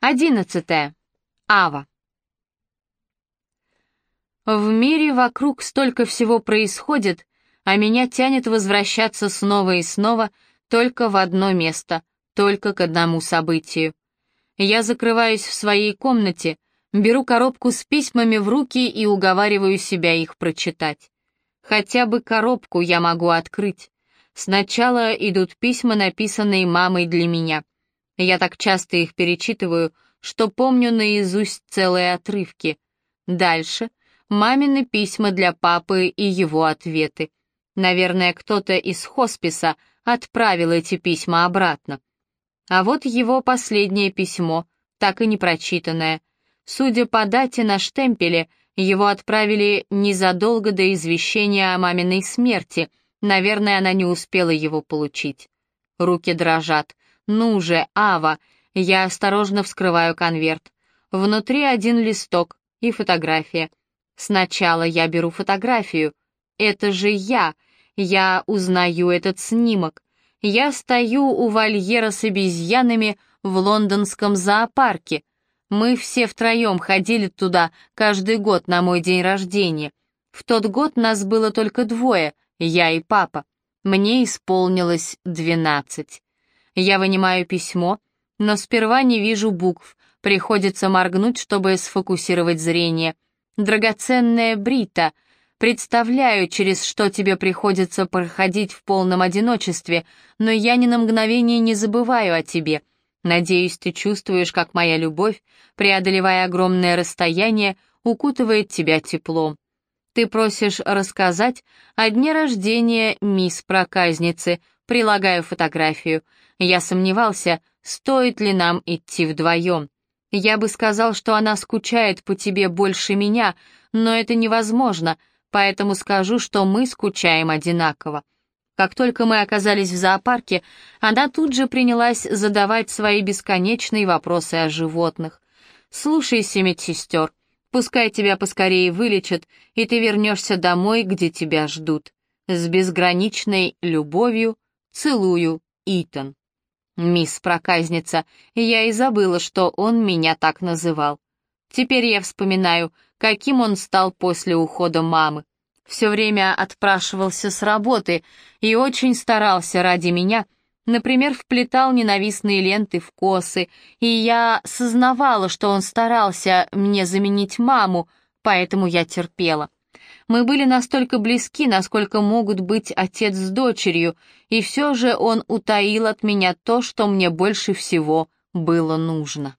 Одиннадцатое. Ава. В мире вокруг столько всего происходит, а меня тянет возвращаться снова и снова только в одно место, только к одному событию. Я закрываюсь в своей комнате, беру коробку с письмами в руки и уговариваю себя их прочитать. Хотя бы коробку я могу открыть. Сначала идут письма, написанные мамой для меня — я так часто их перечитываю, что помню наизусть целые отрывки. Дальше — мамины письма для папы и его ответы. Наверное, кто-то из хосписа отправил эти письма обратно. А вот его последнее письмо, так и не прочитанное. Судя по дате на штемпеле, его отправили незадолго до извещения о маминой смерти. Наверное, она не успела его получить. Руки дрожат. «Ну же, Ава!» Я осторожно вскрываю конверт. Внутри один листок и фотография. Сначала я беру фотографию. Это же я. Я узнаю этот снимок. Я стою у вольера с обезьянами в лондонском зоопарке. Мы все втроем ходили туда каждый год на мой день рождения. В тот год нас было только двое, я и папа. Мне исполнилось двенадцать. Я вынимаю письмо, но сперва не вижу букв, приходится моргнуть, чтобы сфокусировать зрение. Драгоценная Брита, представляю, через что тебе приходится проходить в полном одиночестве, но я ни на мгновение не забываю о тебе. Надеюсь, ты чувствуешь, как моя любовь, преодолевая огромное расстояние, укутывает тебя теплом. Ты просишь рассказать о дне рождения мисс проказницы, прилагаю фотографию. Я сомневался, стоит ли нам идти вдвоем. Я бы сказал, что она скучает по тебе больше меня, но это невозможно, поэтому скажу, что мы скучаем одинаково. Как только мы оказались в зоопарке, она тут же принялась задавать свои бесконечные вопросы о животных. «Слушайся, медсестер, пускай тебя поскорее вылечат, и ты вернешься домой, где тебя ждут. С безграничной любовью целую, Итан». Мисс проказница, я и забыла, что он меня так называл. Теперь я вспоминаю, каким он стал после ухода мамы. Все время отпрашивался с работы и очень старался ради меня, например, вплетал ненавистные ленты в косы, и я сознавала, что он старался мне заменить маму, поэтому я терпела. Мы были настолько близки, насколько могут быть отец с дочерью, и все же он утаил от меня то, что мне больше всего было нужно.